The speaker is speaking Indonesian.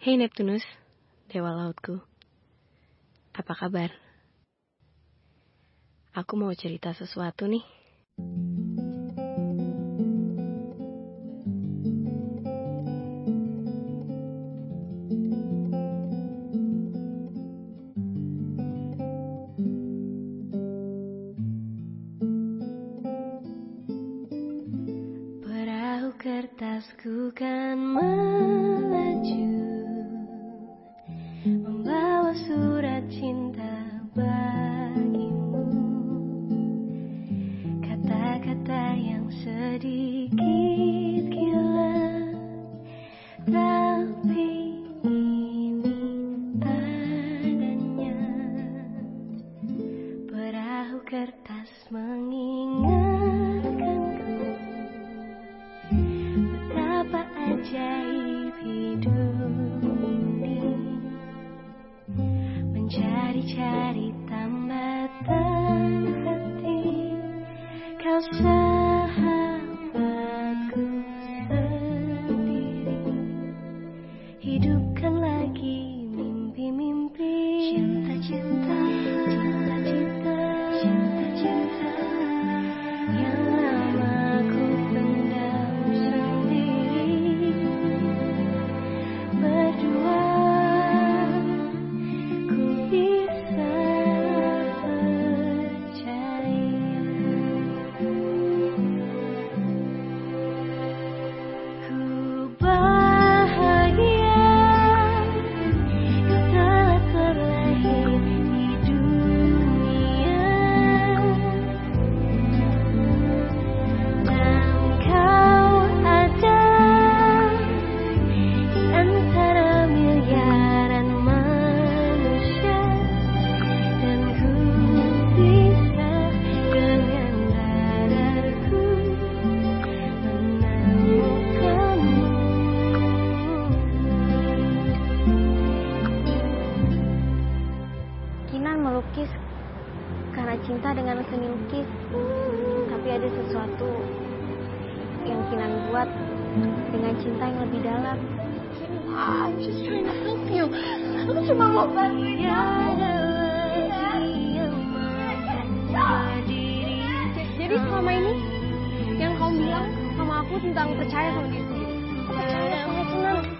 Hei Neptunus, dewa lautku. Apa kabar? Aku mau cerita sesuatu nih. Perahu kertasku kan melaju sedikit gila Tapi ini adanya Perahu kertas mengingatkanku Betapa ajaib hidup ini Mencari-cari tambatan hati Kau sahabatku cinta dengan seni lukis. Tapi ada sesuatu yang Kinan buat dengan cinta yang lebih dalam. I'm just trying to help you. Aku cuma mau bantuin. Jadi selama ini yang kamu bilang sama aku tentang percaya sama diri sendiri. Aku percaya sama Kinan.